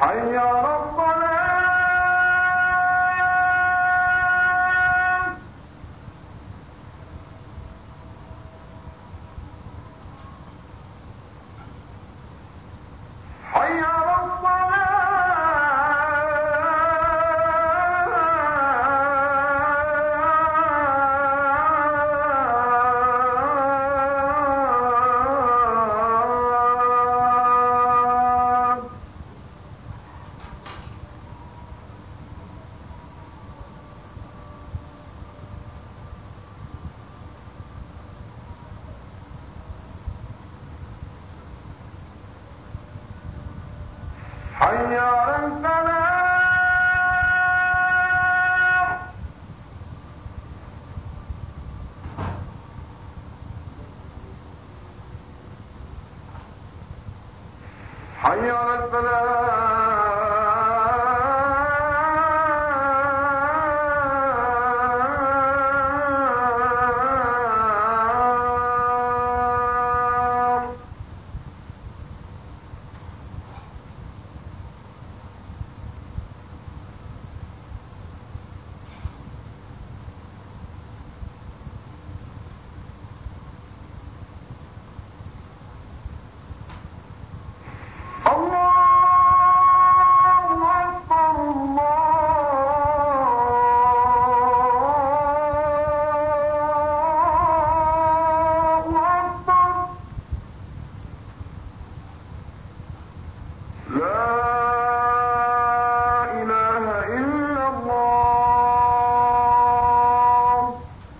حي على الصلاة حي على الفلاح.